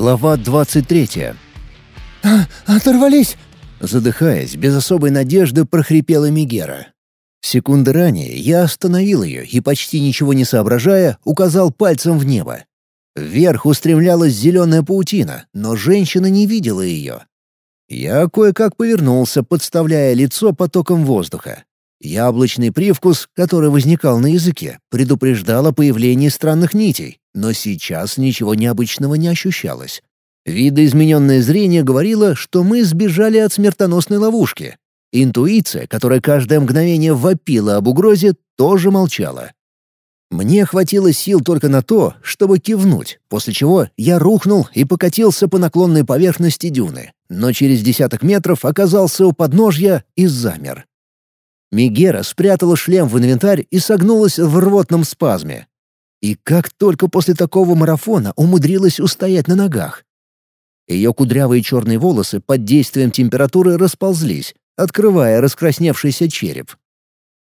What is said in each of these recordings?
Глава 23. «А, оторвались!» Задыхаясь, без особой надежды прохрипела Мигера. Секунды ранее я остановил ее и, почти ничего не соображая, указал пальцем в небо. Вверх устремлялась зеленая паутина, но женщина не видела ее. Я кое-как повернулся, подставляя лицо потоком воздуха. Яблочный привкус, который возникал на языке, предупреждал о появлении странных нитей, но сейчас ничего необычного не ощущалось. Видоизмененное зрение говорило, что мы сбежали от смертоносной ловушки. Интуиция, которая каждое мгновение вопила об угрозе, тоже молчала. Мне хватило сил только на то, чтобы кивнуть, после чего я рухнул и покатился по наклонной поверхности дюны, но через десяток метров оказался у подножья и замер. Мигера спрятала шлем в инвентарь и согнулась в рвотном спазме. И как только после такого марафона умудрилась устоять на ногах. Ее кудрявые черные волосы под действием температуры расползлись, открывая раскрасневшийся череп.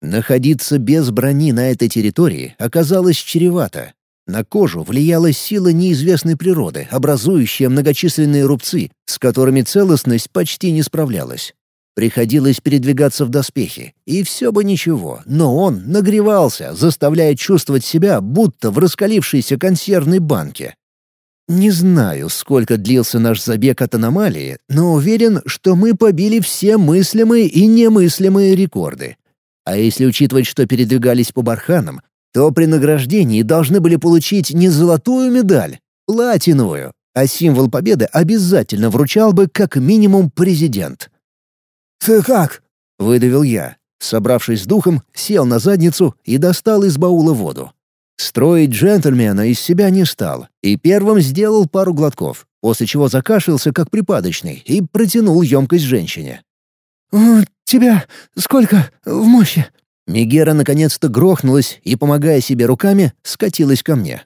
Находиться без брони на этой территории оказалось чревато. На кожу влияла сила неизвестной природы, образующая многочисленные рубцы, с которыми целостность почти не справлялась. Приходилось передвигаться в доспехе, и все бы ничего, но он нагревался, заставляя чувствовать себя, будто в раскалившейся консервной банке. Не знаю, сколько длился наш забег от аномалии, но уверен, что мы побили все мыслимые и немыслимые рекорды. А если учитывать, что передвигались по барханам, то при награждении должны были получить не золотую медаль, платиновую, а символ победы обязательно вручал бы как минимум президент. «Ты как?» — выдавил я. Собравшись с духом, сел на задницу и достал из баула воду. Строить джентльмена из себя не стал, и первым сделал пару глотков, после чего закашлялся как припадочный и протянул емкость женщине. «У тебя сколько в мощи?» Мегера наконец-то грохнулась и, помогая себе руками, скатилась ко мне.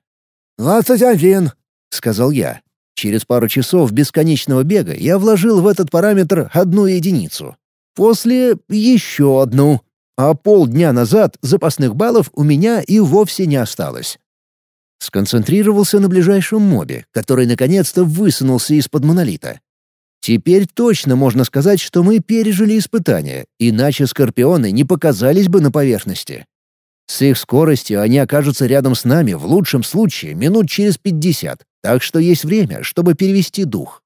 «Двадцать один», — сказал я. Через пару часов бесконечного бега я вложил в этот параметр одну единицу. После — еще одну. А полдня назад запасных баллов у меня и вовсе не осталось. Сконцентрировался на ближайшем мобе, который наконец-то высунулся из-под монолита. Теперь точно можно сказать, что мы пережили испытание, иначе скорпионы не показались бы на поверхности. С их скоростью они окажутся рядом с нами в лучшем случае минут через пятьдесят, так что есть время, чтобы перевести дух.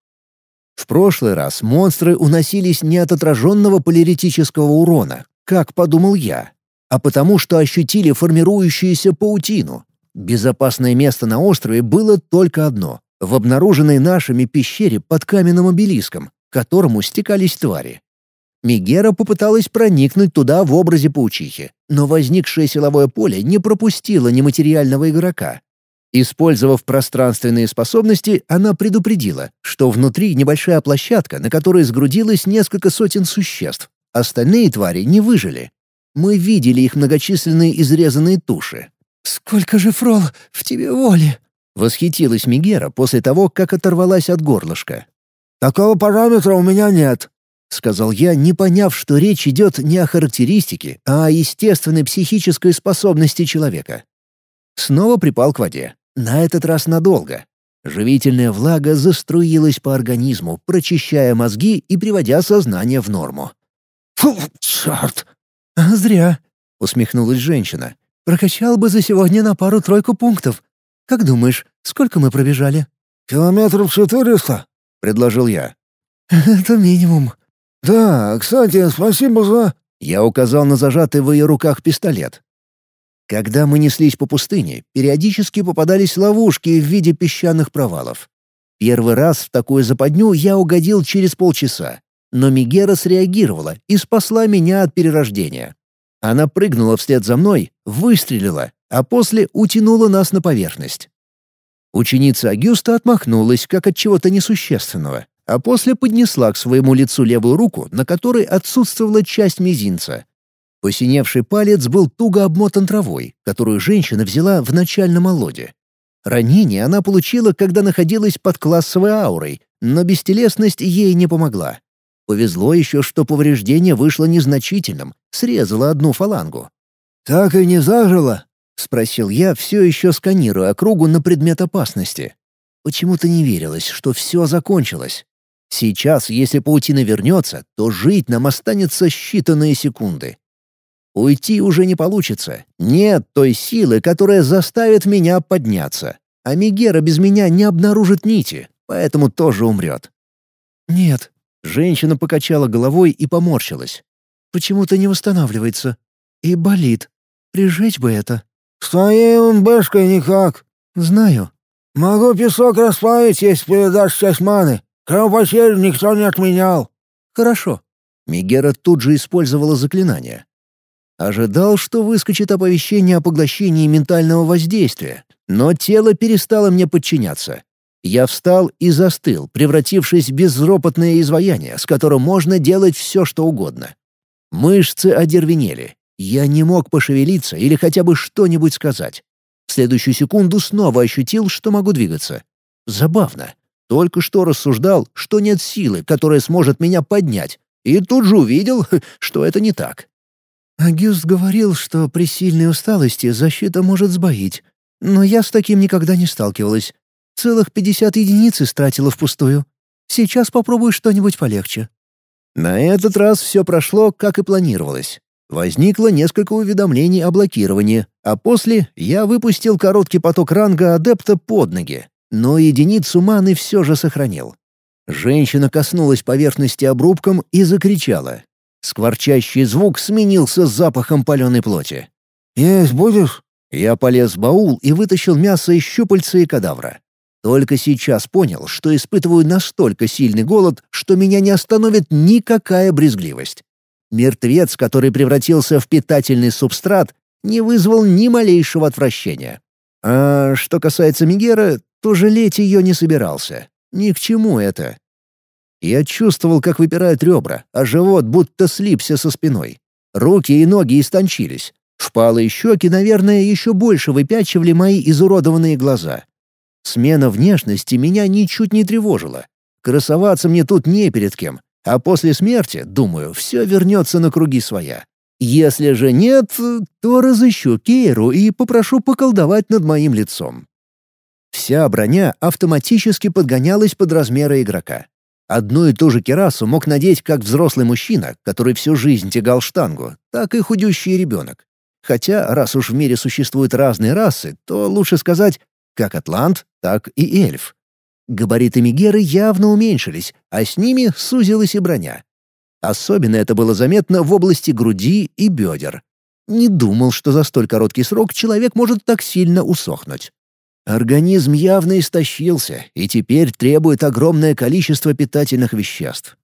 В прошлый раз монстры уносились не от отраженного полиритического урона, как подумал я, а потому что ощутили формирующуюся паутину. Безопасное место на острове было только одно в обнаруженной нашими пещере под каменным обелиском, к которому стекались твари. Мигера попыталась проникнуть туда в образе паучихи, но возникшее силовое поле не пропустило нематериального игрока. Использовав пространственные способности, она предупредила, что внутри небольшая площадка, на которой сгрудилось несколько сотен существ. Остальные твари не выжили. Мы видели их многочисленные изрезанные туши. «Сколько же, Фрол, в тебе воли!» Восхитилась Мигера после того, как оторвалась от горлышка. «Такого параметра у меня нет», — сказал я, не поняв, что речь идет не о характеристике, а о естественной психической способности человека. Снова припал к воде. На этот раз надолго. Живительная влага заструилась по организму, прочищая мозги и приводя сознание в норму. «Фу, черт!» «А зря», — усмехнулась женщина. «Прокачал бы за сегодня на пару-тройку пунктов. Как думаешь, сколько мы пробежали?» «Километров четыреста», — предложил я. «Это минимум». «Да, кстати, спасибо за...» Я указал на зажатый в ее руках пистолет. Когда мы неслись по пустыне, периодически попадались ловушки в виде песчаных провалов. Первый раз в такую западню я угодил через полчаса, но Мигера среагировала и спасла меня от перерождения. Она прыгнула вслед за мной, выстрелила, а после утянула нас на поверхность. Ученица Агюста отмахнулась, как от чего-то несущественного, а после поднесла к своему лицу левую руку, на которой отсутствовала часть мизинца. Посиневший палец был туго обмотан травой, которую женщина взяла в начальном олоде. Ранение она получила, когда находилась под классовой аурой, но бестелесность ей не помогла. Повезло еще, что повреждение вышло незначительным, срезало одну фалангу. «Так и не зажило?» — спросил я, все еще сканируя округу на предмет опасности. Почему-то не верилось, что все закончилось. Сейчас, если паутина вернется, то жить нам останется считанные секунды. Уйти уже не получится. Нет той силы, которая заставит меня подняться. А Мегера без меня не обнаружит нити, поэтому тоже умрет. «Нет». Женщина покачала головой и поморщилась. «Почему-то не восстанавливается. И болит. Прижечь бы это». «С твоей умбешкой никак». «Знаю». «Могу песок расплавить, если передашь часть маны. Кровопотерь никто не отменял». «Хорошо». Мегера тут же использовала заклинание. Ожидал, что выскочит оповещение о поглощении ментального воздействия, но тело перестало мне подчиняться. Я встал и застыл, превратившись в безропотное изваяние, с которым можно делать все, что угодно. Мышцы одервенели. Я не мог пошевелиться или хотя бы что-нибудь сказать. В следующую секунду снова ощутил, что могу двигаться. Забавно. Только что рассуждал, что нет силы, которая сможет меня поднять, и тут же увидел, что это не так. Агюст говорил, что при сильной усталости защита может сбоить. Но я с таким никогда не сталкивалась. Целых пятьдесят единиц истратила впустую. Сейчас попробую что-нибудь полегче». На этот раз все прошло, как и планировалось. Возникло несколько уведомлений о блокировании, а после я выпустил короткий поток ранга адепта под ноги, но единицу маны все же сохранил. Женщина коснулась поверхности обрубком и закричала. Скворчащий звук сменился запахом паленой плоти. «Есть будешь?» Я полез в баул и вытащил мясо из щупальца и кадавра. Только сейчас понял, что испытываю настолько сильный голод, что меня не остановит никакая брезгливость. Мертвец, который превратился в питательный субстрат, не вызвал ни малейшего отвращения. А что касается Мегера, то жалеть ее не собирался. Ни к чему это. Я чувствовал, как выпирают ребра, а живот будто слипся со спиной. Руки и ноги истончились. Впалые щеки, наверное, еще больше выпячивали мои изуродованные глаза. Смена внешности меня ничуть не тревожила. Красоваться мне тут не перед кем, а после смерти, думаю, все вернется на круги своя. Если же нет, то разыщу Кейру и попрошу поколдовать над моим лицом. Вся броня автоматически подгонялась под размеры игрока. Одну и ту же керасу мог надеть как взрослый мужчина, который всю жизнь тягал штангу, так и худющий ребенок. Хотя, раз уж в мире существуют разные расы, то лучше сказать как атлант, так и эльф. Габариты Мегеры явно уменьшились, а с ними сузилась и броня. Особенно это было заметно в области груди и бедер. Не думал, что за столь короткий срок человек может так сильно усохнуть. Организм явно истощился и теперь требует огромное количество питательных веществ.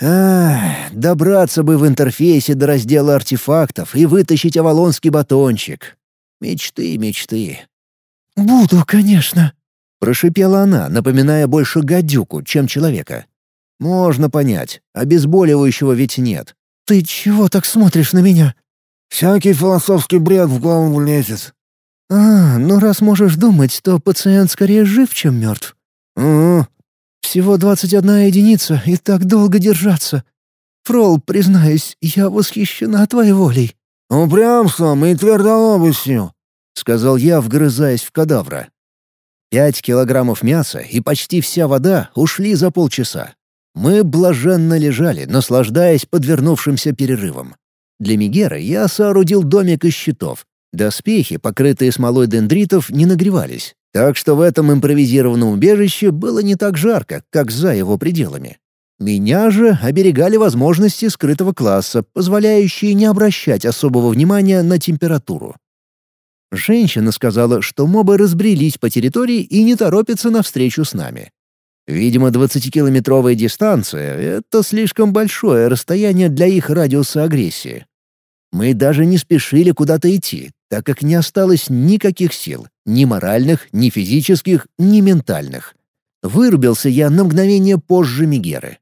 Ах, добраться бы в интерфейсе до раздела артефактов и вытащить авалонский батончик. Мечты, мечты. «Буду, конечно», — прошипела она, напоминая больше гадюку, чем человека. «Можно понять, обезболивающего ведь нет». «Ты чего так смотришь на меня?» «Всякий философский бред в голову влезет. «А, ну раз можешь думать, то пациент скорее жив, чем мертв». «Угу». «Всего двадцать одна единица, и так долго держаться. Фрол, признаюсь, я восхищена твоей волей». «Упрямством и твердолобостью», — сказал я, вгрызаясь в кадавра. Пять килограммов мяса и почти вся вода ушли за полчаса. Мы блаженно лежали, наслаждаясь подвернувшимся перерывом. Для Мегера я соорудил домик из щитов, Доспехи, покрытые смолой дендритов, не нагревались, так что в этом импровизированном убежище было не так жарко, как за его пределами. Меня же оберегали возможности скрытого класса, позволяющие не обращать особого внимания на температуру. Женщина сказала, что мобы разбрелись по территории и не торопятся навстречу с нами. Видимо, 20-километровая дистанция — это слишком большое расстояние для их радиуса агрессии. Мы даже не спешили куда-то идти, так как не осталось никаких сил, ни моральных, ни физических, ни ментальных. Вырубился я на мгновение позже Мегеры.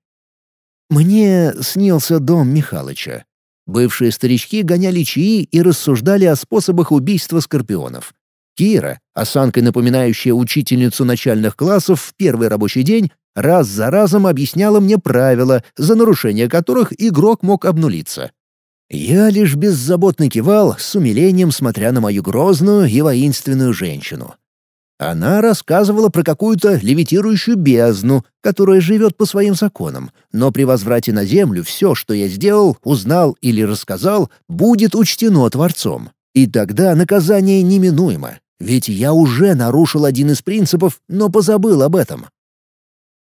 Мне снился дом Михалыча. Бывшие старички гоняли чаи и рассуждали о способах убийства скорпионов. Кира, осанкой напоминающая учительницу начальных классов в первый рабочий день, раз за разом объясняла мне правила, за нарушение которых игрок мог обнулиться. Я лишь беззаботно кивал, с умилением смотря на мою грозную и воинственную женщину. Она рассказывала про какую-то левитирующую бездну, которая живет по своим законам, но при возврате на Землю все, что я сделал, узнал или рассказал, будет учтено Творцом. И тогда наказание неминуемо, ведь я уже нарушил один из принципов, но позабыл об этом.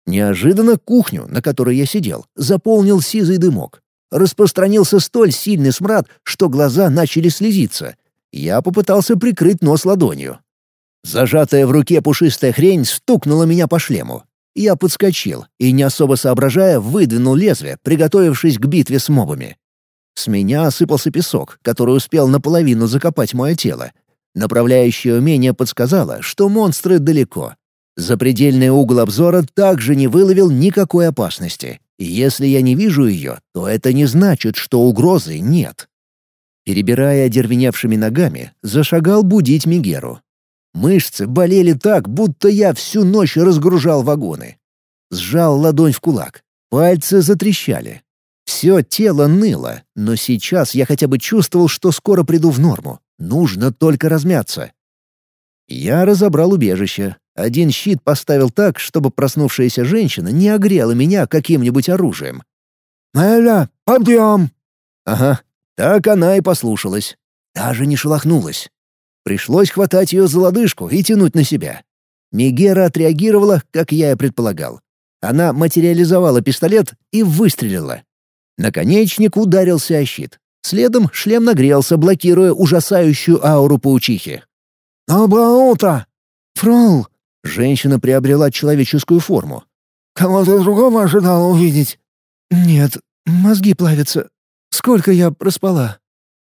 Неожиданно кухню, на которой я сидел, заполнил сизый дымок. Распространился столь сильный смрад, что глаза начали слезиться. Я попытался прикрыть нос ладонью, Зажатая в руке пушистая хрень стукнула меня по шлему. Я подскочил и, не особо соображая, выдвинул лезвие, приготовившись к битве с мобами. С меня осыпался песок, который успел наполовину закопать мое тело. Направляющее умение подсказало, что монстры далеко. Запредельный угол обзора также не выловил никакой опасности. И если я не вижу ее, то это не значит, что угрозы нет. Перебирая одервеневшими ногами, зашагал будить Мигеру. Мышцы болели так, будто я всю ночь разгружал вагоны. Сжал ладонь в кулак. Пальцы затрещали. Все тело ныло, но сейчас я хотя бы чувствовал, что скоро приду в норму. Нужно только размяться. Я разобрал убежище. Один щит поставил так, чтобы проснувшаяся женщина не огрела меня каким-нибудь оружием. «Эля, подъем!» Ага, так она и послушалась. Даже не шелохнулась. Пришлось хватать ее за лодыжку и тянуть на себя. Мегера отреагировала, как я и предполагал. Она материализовала пистолет и выстрелила. Наконечник ударился о щит. Следом шлем нагрелся, блокируя ужасающую ауру паучихи. «Доброе утро!» «Фрол!» — женщина приобрела человеческую форму. «Кого-то другого ожидала увидеть?» «Нет, мозги плавятся. Сколько я проспала?»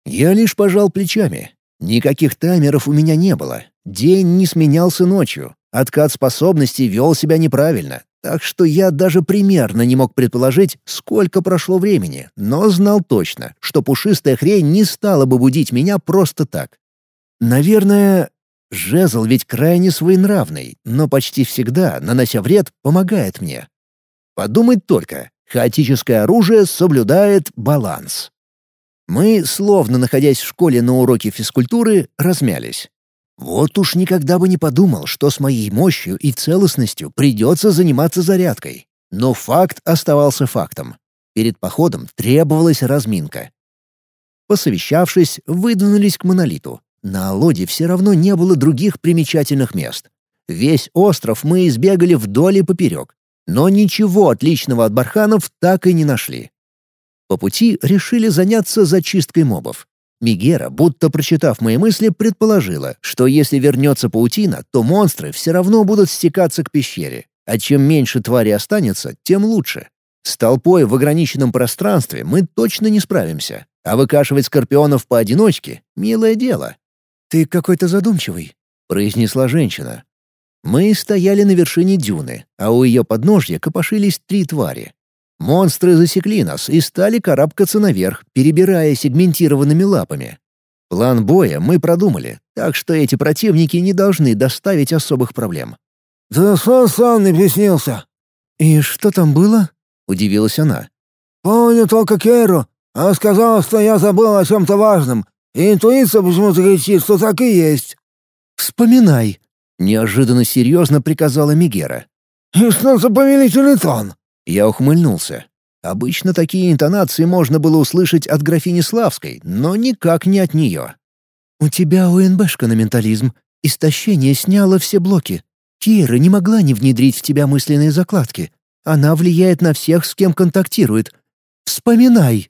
Я лишь пожал плечами. Никаких таймеров у меня не было. День не сменялся ночью. Откат способностей вел себя неправильно. Так что я даже примерно не мог предположить, сколько прошло времени, но знал точно, что пушистая хрень не стала бы будить меня просто так. Наверное, жезл ведь крайне своенравный, но почти всегда, нанося вред, помогает мне. Подумать только, хаотическое оружие соблюдает баланс. Мы, словно находясь в школе на уроке физкультуры, размялись. Вот уж никогда бы не подумал, что с моей мощью и целостностью придется заниматься зарядкой. Но факт оставался фактом. Перед походом требовалась разминка. Посовещавшись, выдвинулись к монолиту. На Алоде все равно не было других примечательных мест. Весь остров мы избегали вдоль и поперек. Но ничего отличного от барханов так и не нашли. По пути решили заняться зачисткой мобов. Мигера, будто прочитав мои мысли, предположила, что если вернется паутина, то монстры все равно будут стекаться к пещере, а чем меньше твари останется, тем лучше. С толпой в ограниченном пространстве мы точно не справимся, а выкашивать скорпионов поодиночке — милое дело. «Ты какой-то задумчивый», — произнесла женщина. Мы стояли на вершине дюны, а у ее подножья копошились три твари. Монстры засекли нас и стали карабкаться наверх, перебирая сегментированными лапами. План боя мы продумали, так что эти противники не должны доставить особых проблем. «Да сон сам не приснился». «И что там было?» — удивилась она. «Помню только Керу. Она сказала, что я забыл о чем-то важном. И интуиция почему-то кричит, что так и есть». «Вспоминай», — неожиданно серьезно приказала Мигера. «И что за повелительный тон?» Я ухмыльнулся. Обычно такие интонации можно было услышать от графини Славской, но никак не от нее. «У тебя УНБшка на ментализм. Истощение сняло все блоки. Кира не могла не внедрить в тебя мысленные закладки. Она влияет на всех, с кем контактирует. Вспоминай!»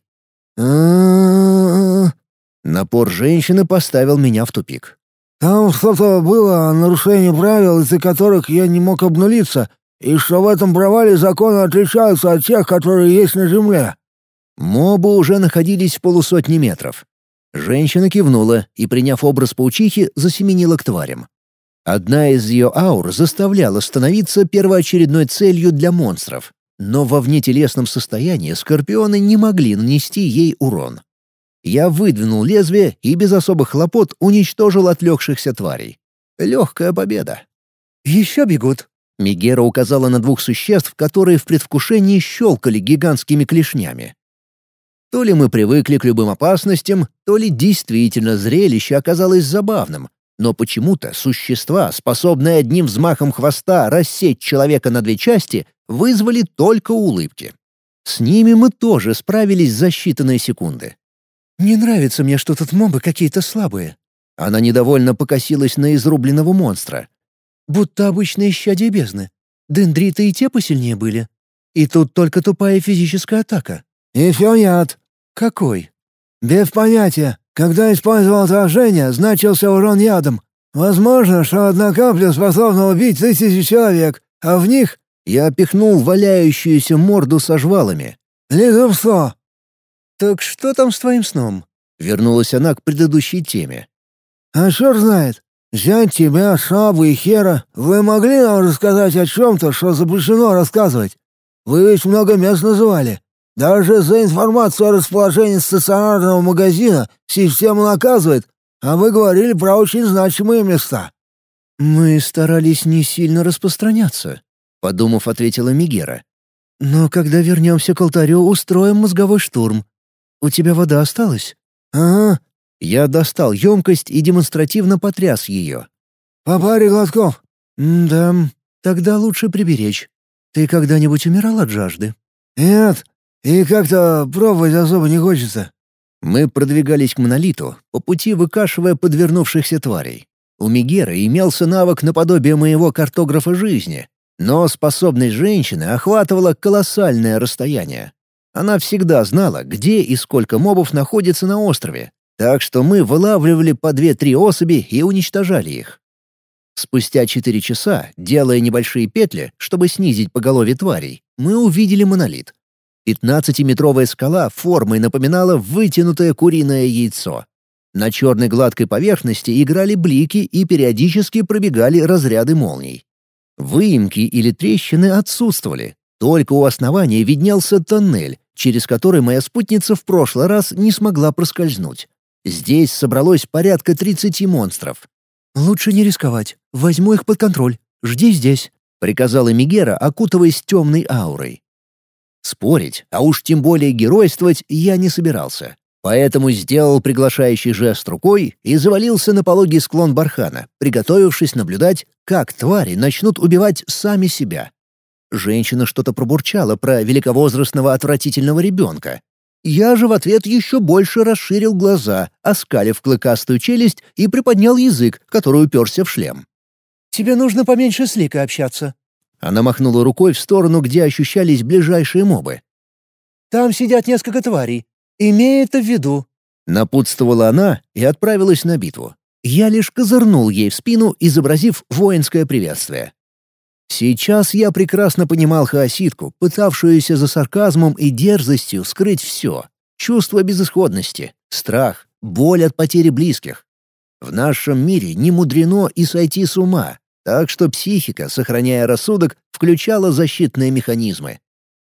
Напор женщины поставил меня в тупик. «Там что-то было о нарушении правил, из-за которых я не мог обнулиться, и что в этом провале законы отличаются от тех, которые есть на Земле». Мобы уже находились в полусотни метров. Женщина кивнула и, приняв образ паучихи, засеменила к тварям. Одна из ее аур заставляла становиться первоочередной целью для монстров, но во внетелесном состоянии скорпионы не могли нанести ей урон. Я выдвинул лезвие и без особых хлопот уничтожил отлегшихся тварей. Легкая победа. «Еще бегут», Мегера указала на двух существ, которые в предвкушении щелкали гигантскими клешнями. То ли мы привыкли к любым опасностям, то ли действительно зрелище оказалось забавным, Но почему-то существа, способные одним взмахом хвоста рассечь человека на две части, вызвали только улыбки. С ними мы тоже справились за считанные секунды. «Не нравится мне, что тут мобы какие-то слабые». Она недовольно покосилась на изрубленного монстра. «Будто обычные щадия бездны. Дендриты и те посильнее были. И тут только тупая физическая атака». «Еще яд». «Какой?» «Без понятия. Когда использовал отражение, значился урон ядом. Возможно, что одна капля способна убить тысячи человек, а в них...» Я пихнул валяющуюся морду со жвалами. «Лизовство!» «Так что там с твоим сном?» Вернулась она к предыдущей теме. «А черт знает. Взять тебя, Шабу и Хера, вы могли нам рассказать о чем-то, что запрещено рассказывать? Вы ведь много мест называли. Даже за информацию о расположении стационарного магазина система наказывает, а вы говорили про очень значимые места». «Мы старались не сильно распространяться», — подумав, ответила Мигера. «Но когда вернемся к алтарю, устроим мозговой штурм. У тебя вода осталась?» «Ага». Я достал емкость и демонстративно потряс ее. «По паре глотков». «Да, тогда лучше приберечь. Ты когда-нибудь умирал от жажды?» «Нет, и как-то пробовать особо не хочется». Мы продвигались к монолиту, по пути выкашивая подвернувшихся тварей. У Мегеры имелся навык наподобие моего картографа жизни, но способность женщины охватывала колоссальное расстояние. Она всегда знала, где и сколько мобов находится на острове, так что мы вылавливали по две-три особи и уничтожали их. Спустя четыре часа, делая небольшие петли, чтобы снизить поголовье тварей, мы увидели монолит. Пятнадцатиметровая скала формой напоминала вытянутое куриное яйцо. На черной гладкой поверхности играли блики и периодически пробегали разряды молний. Выемки или трещины отсутствовали. Только у основания виднелся тоннель, через который моя спутница в прошлый раз не смогла проскользнуть. Здесь собралось порядка 30 монстров. «Лучше не рисковать. Возьму их под контроль. Жди здесь», — приказала Мигера, окутываясь темной аурой. Спорить, а уж тем более геройствовать, я не собирался. Поэтому сделал приглашающий жест рукой и завалился на пологий склон бархана, приготовившись наблюдать, как твари начнут убивать сами себя. Женщина что-то пробурчала про великовозрастного отвратительного ребенка. Я же в ответ еще больше расширил глаза, оскалив клыкастую челюсть и приподнял язык, который уперся в шлем. «Тебе нужно поменьше с Ликой общаться». Она махнула рукой в сторону, где ощущались ближайшие мобы. «Там сидят несколько тварей. Имей это в виду». Напутствовала она и отправилась на битву. Я лишь козырнул ей в спину, изобразив воинское приветствие. Сейчас я прекрасно понимал хаоситку, пытавшуюся за сарказмом и дерзостью скрыть все. Чувство безысходности, страх, боль от потери близких. В нашем мире не мудрено и сойти с ума, так что психика, сохраняя рассудок, включала защитные механизмы.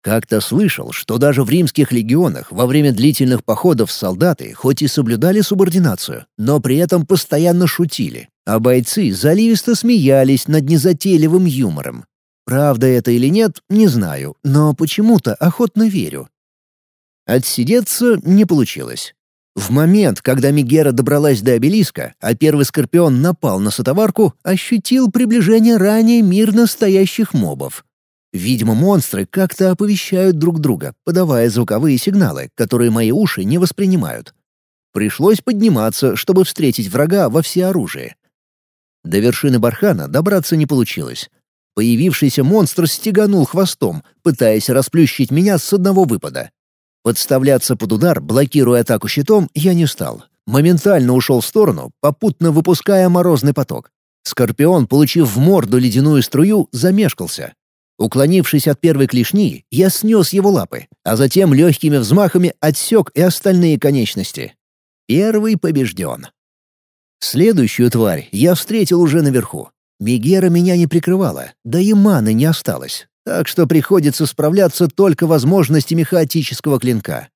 Как-то слышал, что даже в римских легионах во время длительных походов солдаты хоть и соблюдали субординацию, но при этом постоянно шутили, а бойцы заливисто смеялись над незатейливым юмором. Правда это или нет, не знаю, но почему-то охотно верю. Отсидеться не получилось. В момент, когда Мегера добралась до обелиска, а первый скорпион напал на сотоварку, ощутил приближение ранее мирно стоящих мобов. Видимо, монстры как-то оповещают друг друга, подавая звуковые сигналы, которые мои уши не воспринимают. Пришлось подниматься, чтобы встретить врага во всеоружии. До вершины бархана добраться не получилось. Появившийся монстр стеганул хвостом, пытаясь расплющить меня с одного выпада. Подставляться под удар, блокируя атаку щитом, я не стал. Моментально ушел в сторону, попутно выпуская морозный поток. Скорпион, получив в морду ледяную струю, замешкался. Уклонившись от первой клешни, я снес его лапы, а затем легкими взмахами отсек и остальные конечности. Первый побежден. Следующую тварь я встретил уже наверху. Мегера меня не прикрывала, да и маны не осталось, так что приходится справляться только возможностями хаотического клинка.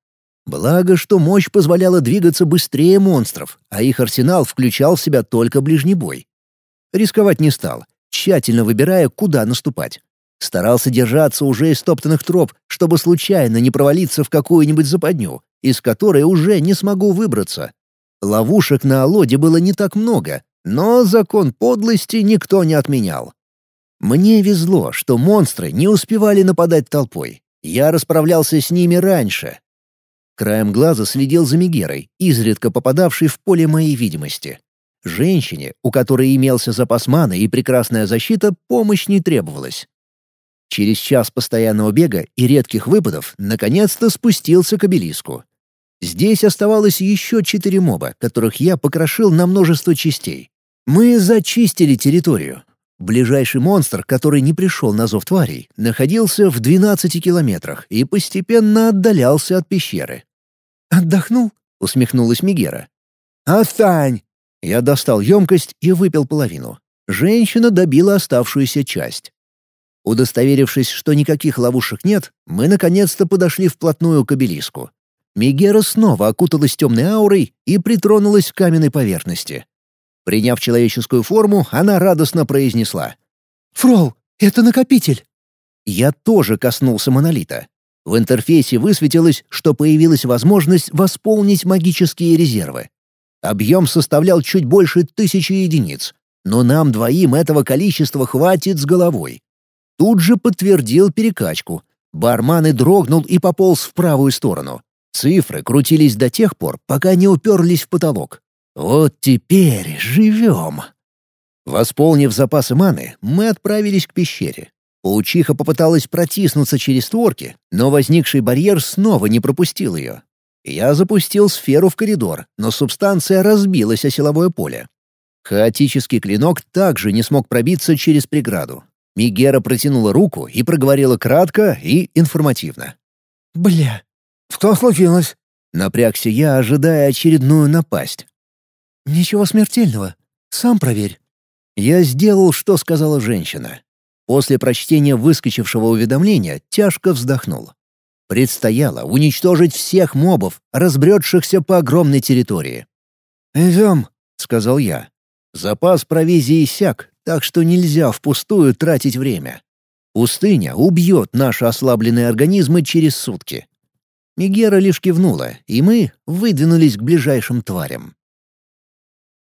Благо, что мощь позволяла двигаться быстрее монстров, а их арсенал включал в себя только ближний бой. Рисковать не стал, тщательно выбирая, куда наступать. Старался держаться уже из топтанных троп, чтобы случайно не провалиться в какую-нибудь западню, из которой уже не смогу выбраться. Ловушек на Алоде было не так много, Но закон подлости никто не отменял. Мне везло, что монстры не успевали нападать толпой. Я расправлялся с ними раньше. Краем глаза следил за Мегерой, изредка попадавшей в поле моей видимости. Женщине, у которой имелся запас маны и прекрасная защита, помощь не требовалась. Через час постоянного бега и редких выпадов наконец-то спустился к обелиску. Здесь оставалось еще четыре моба, которых я покрошил на множество частей. Мы зачистили территорию. Ближайший монстр, который не пришел на зов тварей, находился в 12 километрах и постепенно отдалялся от пещеры. «Отдохнул?» — усмехнулась Мигера. «Отстань!» Я достал емкость и выпил половину. Женщина добила оставшуюся часть. Удостоверившись, что никаких ловушек нет, мы наконец-то подошли вплотную к обелиску. Мегера снова окуталась темной аурой и притронулась к каменной поверхности. Приняв человеческую форму, она радостно произнесла. «Фрол, это накопитель!» Я тоже коснулся монолита. В интерфейсе высветилось, что появилась возможность восполнить магические резервы. Объем составлял чуть больше тысячи единиц, но нам двоим этого количества хватит с головой. Тут же подтвердил перекачку. Барман и дрогнул и пополз в правую сторону. Цифры крутились до тех пор, пока не уперлись в потолок. Вот теперь живем. Восполнив запасы маны, мы отправились к пещере. Паучиха попыталась протиснуться через створки, но возникший барьер снова не пропустил ее. Я запустил сферу в коридор, но субстанция разбилась о силовое поле. Хаотический клинок также не смог пробиться через преграду. Мигера протянула руку и проговорила кратко и информативно. «Бля, «Что случилось?» Напрягся я, ожидая очередную напасть. «Ничего смертельного. Сам проверь». Я сделал, что сказала женщина. После прочтения выскочившего уведомления тяжко вздохнул. Предстояло уничтожить всех мобов, разбредшихся по огромной территории. «Идем», — сказал я. Запас провизии иссяк, так что нельзя впустую тратить время. Пустыня убьет наши ослабленные организмы через сутки. Мегера лишь кивнула, и мы выдвинулись к ближайшим тварям.